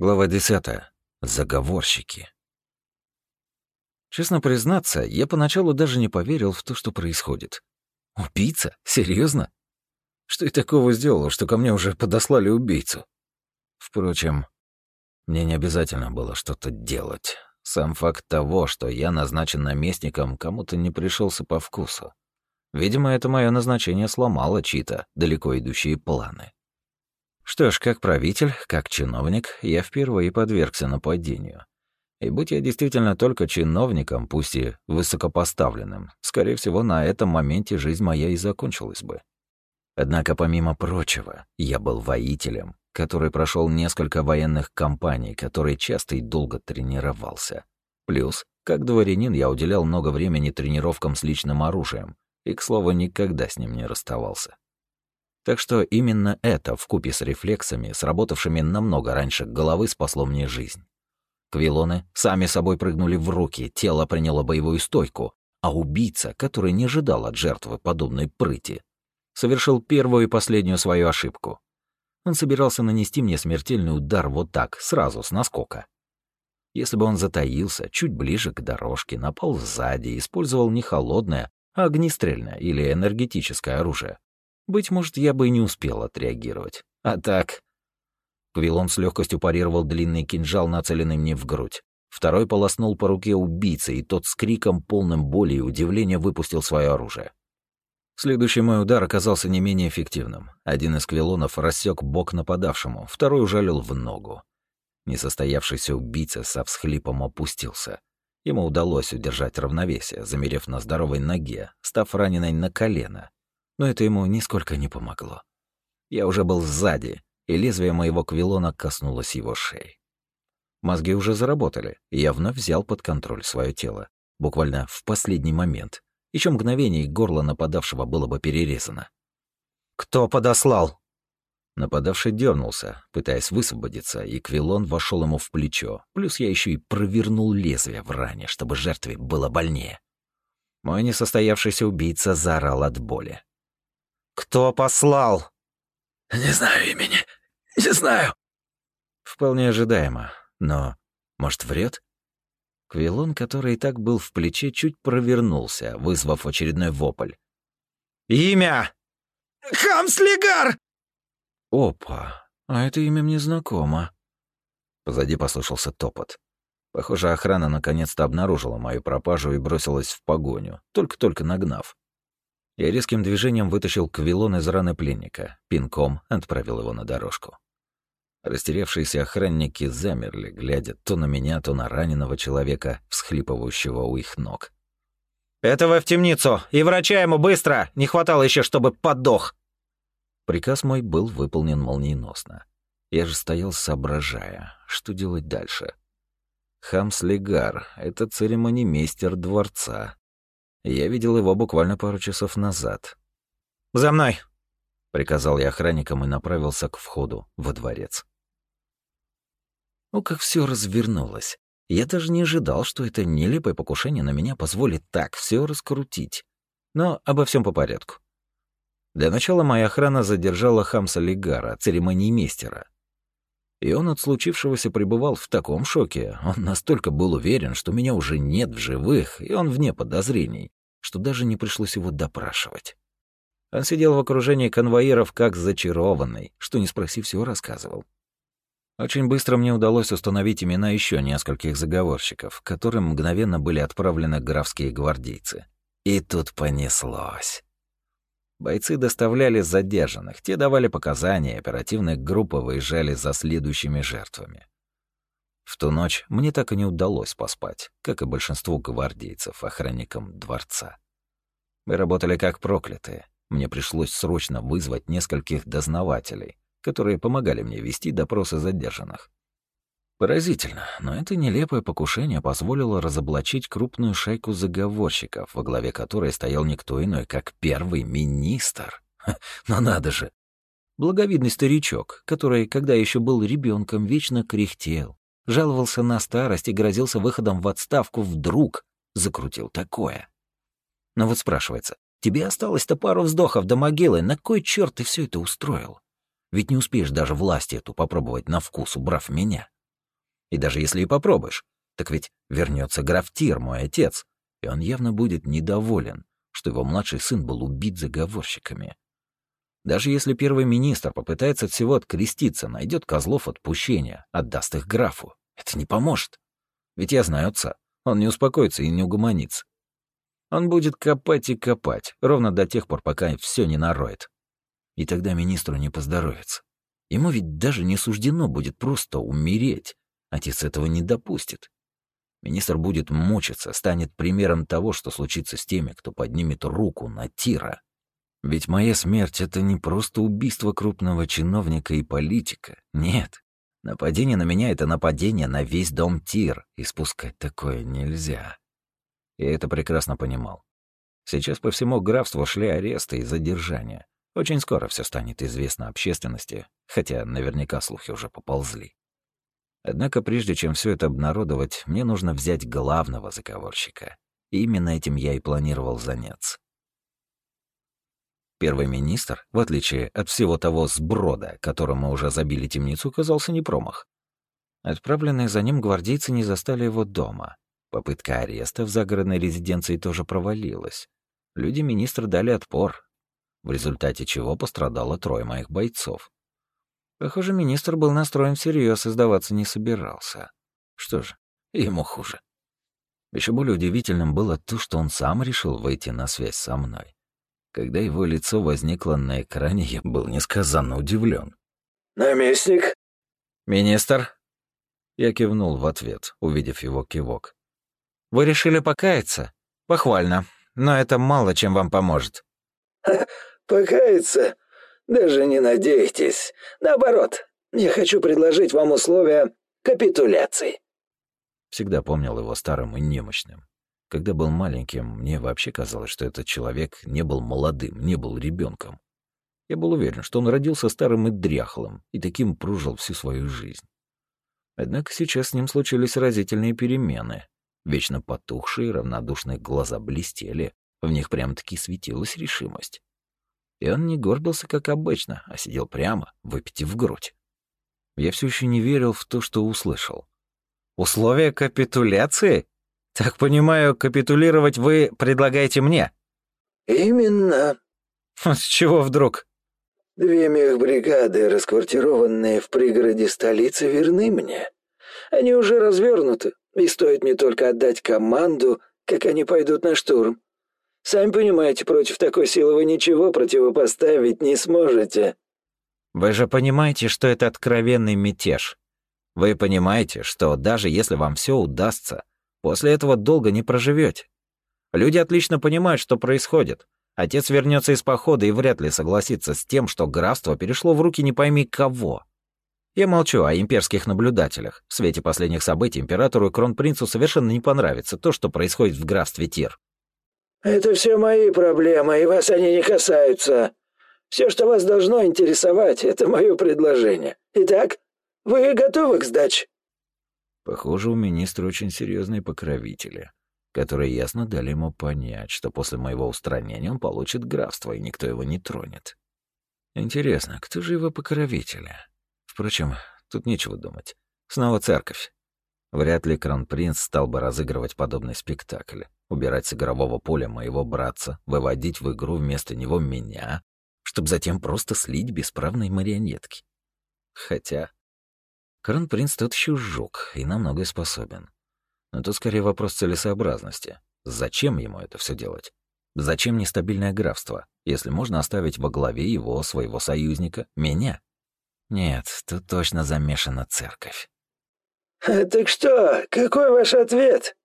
Глава 10. Заговорщики. Честно признаться, я поначалу даже не поверил в то, что происходит. Убийца? Серьезно? Что я такого сделал, что ко мне уже подослали убийцу? Впрочем, мне не обязательно было что-то делать. Сам факт того, что я назначен наместником, кому-то не пришелся по вкусу. Видимо, это мое назначение сломало чьи-то далеко идущие планы. Что ж, как правитель, как чиновник, я впервые подвергся нападению. И будь я действительно только чиновником, пусть и высокопоставленным, скорее всего, на этом моменте жизнь моя и закончилась бы. Однако, помимо прочего, я был воителем, который прошел несколько военных кампаний, который часто и долго тренировался. Плюс, как дворянин, я уделял много времени тренировкам с личным оружием, и, к слову, никогда с ним не расставался. Так что именно это, вкупе с рефлексами, сработавшими намного раньше головы, спасло мне жизнь. Квилоны сами собой прыгнули в руки, тело приняло боевую стойку, а убийца, который не ожидал от жертвы подобной прыти, совершил первую и последнюю свою ошибку. Он собирался нанести мне смертельный удар вот так, сразу, с наскока. Если бы он затаился, чуть ближе к дорожке, напал сзади, использовал не холодное, а огнестрельное или энергетическое оружие, быть может, я бы и не успел отреагировать. А так... Квилон с легкостью парировал длинный кинжал, нацеленный мне в грудь. Второй полоснул по руке убийцы, и тот с криком, полным боли и удивления, выпустил свое оружие. Следующий мой удар оказался не менее эффективным. Один из квилонов рассек бок нападавшему, второй ужалил в ногу. Несостоявшийся убийца со всхлипом опустился. Ему удалось удержать равновесие, замерев на здоровой ноге, став раненой на колено но это ему нисколько не помогло. Я уже был сзади, и лезвие моего квилона коснулось его шеи. Мозги уже заработали, и я вновь взял под контроль свое тело, буквально в последний момент. Еще мгновение, горло нападавшего было бы перерезано. «Кто подослал?» Нападавший дернулся, пытаясь высвободиться, и Квилон вошел ему в плечо. Плюс я еще и провернул лезвие в ране, чтобы жертве было больнее. Мой несостоявшийся убийца заорал от боли. «Кто послал?» «Не знаю имени. Не знаю». Вполне ожидаемо. Но, может, врет? Квилон, который и так был в плече, чуть провернулся, вызвав очередной вопль. «Имя!» «Хамслигар!» «Опа, а это имя мне знакомо». Позади послышался топот. Похоже, охрана наконец-то обнаружила мою пропажу и бросилась в погоню, только-только нагнав. Я резким движением вытащил квилон из раны пленника, пинком отправил его на дорожку. Растерявшиеся охранники замерли, глядя то на меня, то на раненого человека, всхлипывающего у их ног. «Этого в темницу! И врача ему быстро! Не хватало еще, чтобы подох!» Приказ мой был выполнен молниеносно. Я же стоял, соображая, что делать дальше. Хамслигар — это церемонимейстер дворца, я видел его буквально пару часов назад. «За мной!» — приказал я охранникам и направился к входу во дворец. Ну, как все развернулось. Я даже не ожидал, что это нелепое покушение на меня позволит так все раскрутить. Но обо всем по порядку. Для начала моя охрана задержала Хамса Лигара, церемониймейстера. И он от случившегося пребывал в таком шоке, он настолько был уверен, что меня уже нет в живых, и он вне подозрений, что даже не пришлось его допрашивать. Он сидел в окружении конвоиров как зачарованный, что, не спросив, все рассказывал. Очень быстро мне удалось установить имена еще нескольких заговорщиков, которым мгновенно были отправлены графские гвардейцы. И тут понеслось. Бойцы доставляли задержанных, те давали показания, оперативные группы выезжали за следующими жертвами. В ту ночь мне так и не удалось поспать, как и большинству гвардейцев, охранникам дворца. Мы работали как проклятые. Мне пришлось срочно вызвать нескольких дознавателей, которые помогали мне вести допросы задержанных. Поразительно, но это нелепое покушение позволило разоблачить крупную шайку заговорщиков, во главе которой стоял никто иной, как первый министр. но надо же! Благовидный старичок, который, когда еще был ребенком, вечно кряхтел, жаловался на старость и грозился выходом в отставку, вдруг закрутил такое. Но вот спрашивается, тебе осталось-то пару вздохов до могилы, на кой черт ты все это устроил? Ведь не успеешь даже власть эту попробовать на вкус, убрав меня. И даже если и попробуешь, так ведь вернется граф Тир, мой отец, и он явно будет недоволен, что его младший сын был убит заговорщиками. Даже если первый министр попытается от всего откреститься, найдет козлов отпущения, отдаст их графу, это не поможет. Ведь я знаю отца, он не успокоится и не угомонится. Он будет копать и копать, ровно до тех пор, пока все не нароет. И тогда министру не поздоровится. Ему ведь даже не суждено будет просто умереть. Отец этого не допустит. Министр будет мучиться, станет примером того, что случится с теми, кто поднимет руку на Тира. Ведь моя смерть — это не просто убийство крупного чиновника и политика. Нет. Нападение на меня — это нападение на весь дом Тир, и спускать такое нельзя. Я это прекрасно понимал. Сейчас по всему графству шли аресты и задержания. Очень скоро все станет известно общественности, хотя наверняка слухи уже поползли. Однако прежде чем все это обнародовать, мне нужно взять главного заговорщика. И именно этим я и планировал заняться. Первый министр, в отличие от всего того сброда, которому уже забили темницу, казался не промах. Отправленные за ним гвардейцы не застали его дома. Попытка ареста в загородной резиденции тоже провалилась. Люди министра дали отпор, в результате чего пострадало трое моих бойцов. Похоже, министр был настроен всерьез и сдаваться не собирался. Что ж, ему хуже. Еще более удивительным было то, что он сам решил выйти на связь со мной. Когда его лицо возникло на экране, я был несказанно удивлен. «Наместник?» «Министр?» Я кивнул в ответ, увидев его кивок. «Вы решили покаяться? Похвально, но это мало чем вам поможет». «Покаяться? Даже не надейтесь. Наоборот, я хочу предложить вам условия капитуляции». Всегда помнил его старым и немощным. Когда был маленьким, мне вообще казалось, что этот человек не был молодым, не был ребенком. Я был уверен, что он родился старым и дряхлым, и таким прожил всю свою жизнь. Однако сейчас с ним случились разительные перемены. Вечно потухшие, равнодушные глаза блестели, в них прям-таки светилась решимость. И он не горбился, как обычно, а сидел прямо, выпитив грудь. Я все еще не верил в то, что услышал. «Условия капитуляции? Так понимаю, капитулировать вы предлагаете мне?» «Именно». «С чего вдруг?» «Две мехбригады, расквартированные в пригороде столицы, верны мне. Они уже развернуты, и стоит мне только отдать команду, как они пойдут на штурм. Сами понимаете, против такой силы вы ничего противопоставить не сможете». «Вы же понимаете, что это откровенный мятеж. Вы понимаете, что даже если вам все удастся, после этого долго не проживете. Люди отлично понимают, что происходит. Отец вернется из похода и вряд ли согласится с тем, что графство перешло в руки не пойми кого. Я молчу о имперских наблюдателях. В свете последних событий императору и кронпринцу совершенно не понравится то, что происходит в графстве Тир. «Это все мои проблемы, и вас они не касаются. Все, что вас должно интересовать, это мое предложение. Итак, вы готовы к сдаче?» Похоже, у министра очень серьезные покровители, которые ясно дали ему понять, что после моего устранения он получит графство, и никто его не тронет. Интересно, кто же его покровители? Впрочем, тут нечего думать. Снова церковь. Вряд ли кронпринц стал бы разыгрывать подобный спектакль, убирать с игрового поля моего братца, выводить в игру вместо него меня, чтобы затем просто слить бесправные марионетки. Хотя кронпринц тот еще жук и на многое способен. Но тут скорее вопрос целесообразности. Зачем ему это все делать? Зачем нестабильное графство, если можно оставить во главе его, своего союзника, меня? Нет, тут точно замешана церковь. «Так что, какой ваш ответ?»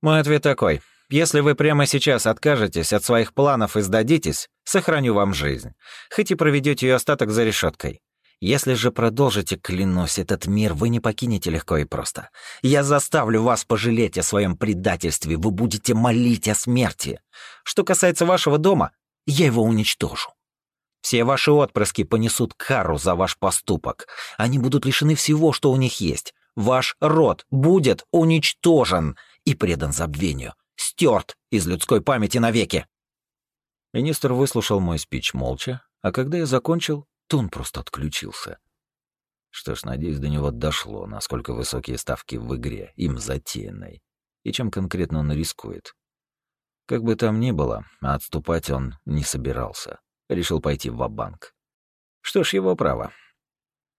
Мой ответ такой. Если вы прямо сейчас откажетесь от своих планов и сдадитесь, сохраню вам жизнь, хоть и проведете ее остаток за решеткой. Если же продолжите, клянусь, этот мир вы не покинете легко и просто. Я заставлю вас пожалеть о своем предательстве, вы будете молить о смерти. Что касается вашего дома, я его уничтожу. Все ваши отпрыски понесут кару за ваш поступок. Они будут лишены всего, что у них есть ваш род будет уничтожен и предан забвению, стерт из людской памяти навеки. Министр выслушал мой спич молча, а когда я закончил, то он просто отключился. Что ж, надеюсь, до него дошло, насколько высокие ставки в игре, им затеянной, и чем конкретно он рискует. Как бы там ни было, а отступать он не собирался. Решил пойти в банк Что ж, его право.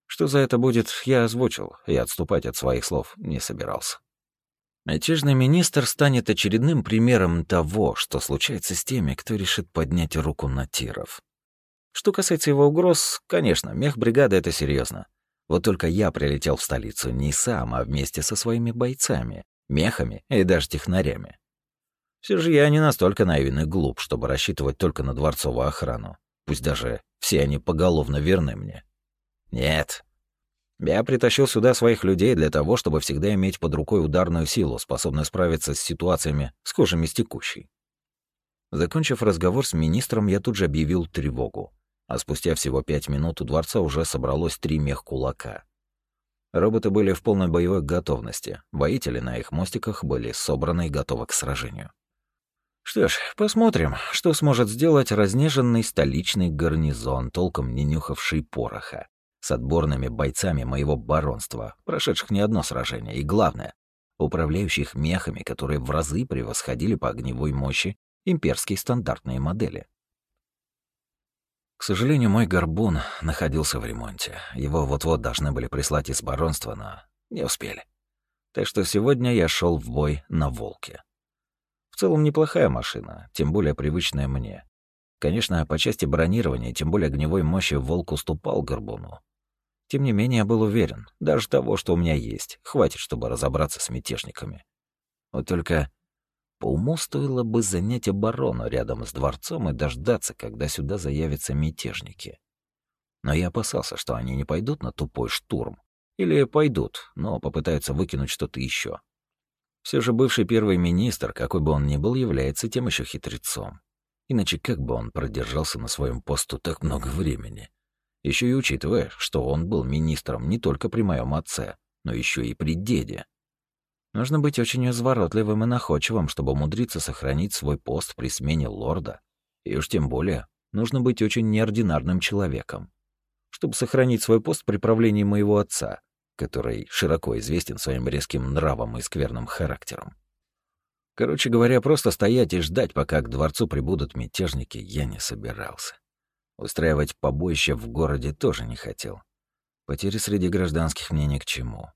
Что за это будет, я озвучил, и отступать от своих слов не собирался. Мятежный министр станет очередным примером того, что случается с теми, кто решит поднять руку на тиров. Что касается его угроз, конечно, мех бригады — это серьезно. Вот только я прилетел в столицу не сам, а вместе со своими бойцами, мехами и даже технарями. Все же я не настолько наивен и глуп, чтобы рассчитывать только на дворцовую охрану. Пусть даже все они поголовно верны мне. Нет, я притащил сюда своих людей для того, чтобы всегда иметь под рукой ударную силу, способную справиться с ситуациями, схожими с текущей. Закончив разговор с министром, я тут же объявил тревогу. А спустя всего пять минут у дворца уже собралось три мех-кулака. Роботы были в полной боевой готовности. Воители на их мостиках были собраны и готовы к сражению. Что ж, посмотрим, что сможет сделать разнеженный столичный гарнизон, толком не нюхавший пороха с отборными бойцами моего баронства, прошедших не одно сражение, и главное, управляющих мехами, которые в разы превосходили по огневой мощи имперские стандартные модели. К сожалению, мой горбун находился в ремонте. Его вот-вот должны были прислать из баронства, но не успели. Так что сегодня я шел в бой на «Волке». В целом неплохая машина, тем более привычная мне. Конечно, по части бронирования, тем более огневой мощи «Волк» уступал горбуну. Тем не менее, я был уверен, даже того, что у меня есть, хватит, чтобы разобраться с мятежниками. Вот только по уму стоило бы занять оборону рядом с дворцом и дождаться, когда сюда заявятся мятежники. Но я опасался, что они не пойдут на тупой штурм. Или пойдут, но попытаются выкинуть что-то еще. Все же бывший первый министр, какой бы он ни был, является тем еще хитрецом. Иначе как бы он продержался на своем посту так много времени? Еще и учитывая, что он был министром не только при моем отце, но еще и при деде. Нужно быть очень изворотливым и находчивым, чтобы умудриться сохранить свой пост при смене лорда. И уж тем более, нужно быть очень неординарным человеком, чтобы сохранить свой пост при правлении моего отца, который широко известен своим резким нравом и скверным характером. Короче говоря, просто стоять и ждать, пока к дворцу прибудут мятежники, я не собирался. Устраивать побоище в городе тоже не хотел. Потери среди гражданских мне ни к чему.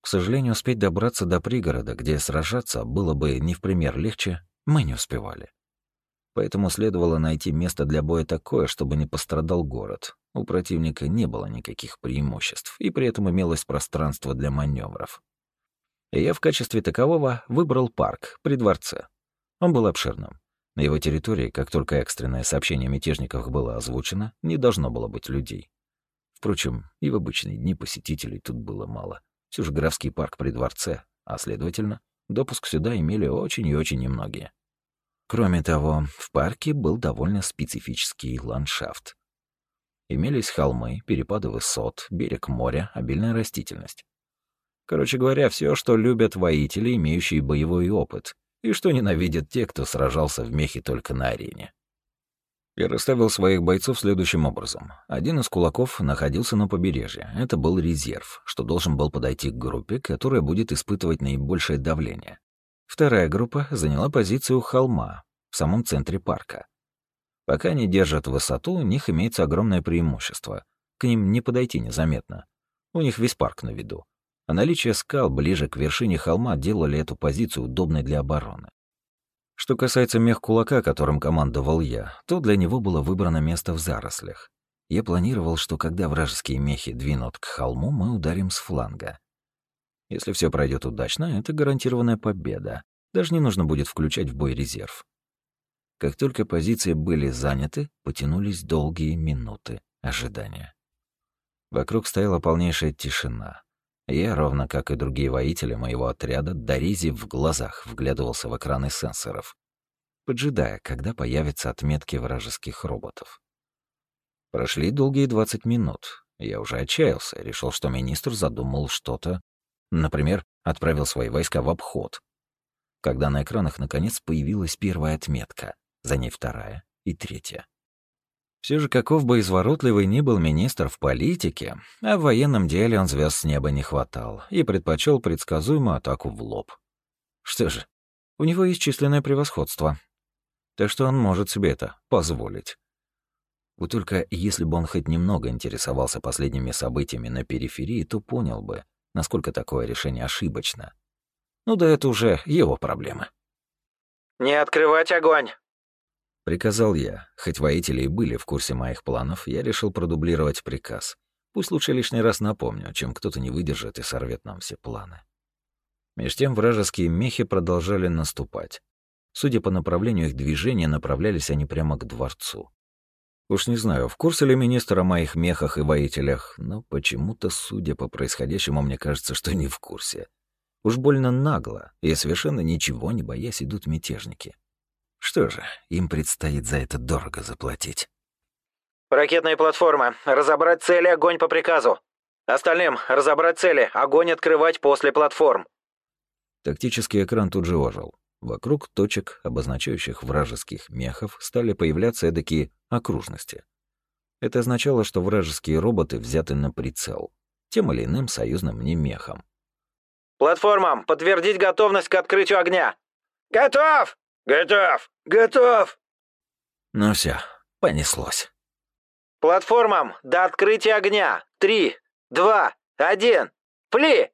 К сожалению, успеть добраться до пригорода, где сражаться было бы не в пример легче, мы не успевали. Поэтому следовало найти место для боя такое, чтобы не пострадал город. У противника не было никаких преимуществ, и при этом имелось пространство для маневров. Я в качестве такового выбрал парк при дворце. Он был обширным. На его территории, как только экстренное сообщение о мятежниках было озвучено, не должно было быть людей. Впрочем, и в обычные дни посетителей тут было мало. Все же графский парк при дворце, а, следовательно, допуск сюда имели очень и очень немногие. Кроме того, в парке был довольно специфический ландшафт. Имелись холмы, перепады высот, берег моря, обильная растительность. Короче говоря, все, что любят воители, имеющие боевой опыт, и что ненавидят те, кто сражался в мехе только на арене. Я расставил своих бойцов следующим образом. Один из кулаков находился на побережье. Это был резерв, что должен был подойти к группе, которая будет испытывать наибольшее давление. Вторая группа заняла позицию холма, в самом центре парка. Пока они держат высоту, у них имеется огромное преимущество. К ним не подойти незаметно. У них весь парк на виду а наличие скал ближе к вершине холма делали эту позицию удобной для обороны. Что касается мех-кулака, которым командовал я, то для него было выбрано место в зарослях. Я планировал, что когда вражеские мехи двинут к холму, мы ударим с фланга. Если все пройдет удачно, это гарантированная победа. Даже не нужно будет включать в бой резерв. Как только позиции были заняты, потянулись долгие минуты ожидания. Вокруг стояла полнейшая тишина. Я, ровно как и другие воители моего отряда, Доризи в глазах вглядывался в экраны сенсоров, поджидая, когда появятся отметки вражеских роботов. Прошли долгие 20 минут. Я уже отчаялся, решил, что министр задумал что-то. Например, отправил свои войска в обход. Когда на экранах наконец появилась первая отметка, за ней вторая и третья. Все же, каков бы изворотливый ни был министр в политике, а в военном деле он звезд с неба не хватал и предпочел предсказуемую атаку в лоб. Что же, у него есть численное превосходство. Так что он может себе это позволить. Вот только если бы он хоть немного интересовался последними событиями на периферии, то понял бы, насколько такое решение ошибочно. Ну да это уже его проблема. «Не открывать огонь!» Приказал я. Хоть воители и были в курсе моих планов, я решил продублировать приказ. Пусть лучше лишний раз напомню, чем кто-то не выдержит и сорвет нам все планы. Меж тем вражеские мехи продолжали наступать. Судя по направлению их движения, направлялись они прямо к дворцу. Уж не знаю, в курсе ли министр о моих мехах и воителях, но почему-то, судя по происходящему, мне кажется, что не в курсе. Уж больно нагло и совершенно ничего не боясь идут мятежники. Что же, им предстоит за это дорого заплатить. «Ракетная платформа. Разобрать цели, огонь по приказу. Остальным разобрать цели, огонь открывать после платформ». Тактический экран тут же ожил. Вокруг точек, обозначающих вражеских мехов, стали появляться эдакие окружности. Это означало, что вражеские роботы взяты на прицел, тем или иным союзным мне мехом. «Платформам, подтвердить готовность к открытию огня!» «Готов!» «Готов! Готов!» Ну все, понеслось. «Платформам до открытия огня! Три, два, один, пли!»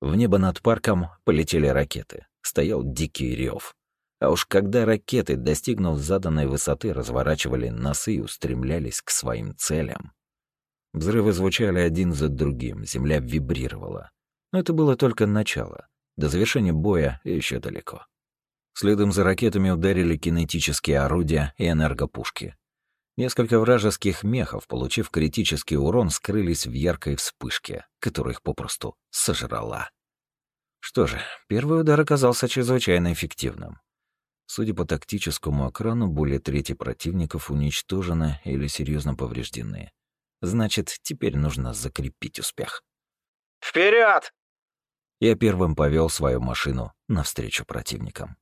В небо над парком полетели ракеты. Стоял дикий рев. А уж когда ракеты, достигнув заданной высоты, разворачивали носы и устремлялись к своим целям. Взрывы звучали один за другим, земля вибрировала. Но это было только начало. До завершения боя еще далеко. Следом за ракетами ударили кинетические орудия и энергопушки. Несколько вражеских мехов, получив критический урон, скрылись в яркой вспышке, которая их попросту сожрала. Что же, первый удар оказался чрезвычайно эффективным. Судя по тактическому экрану, более трети противников уничтожены или серьезно повреждены. Значит, теперь нужно закрепить успех. Вперед! Я первым повел свою машину навстречу противникам.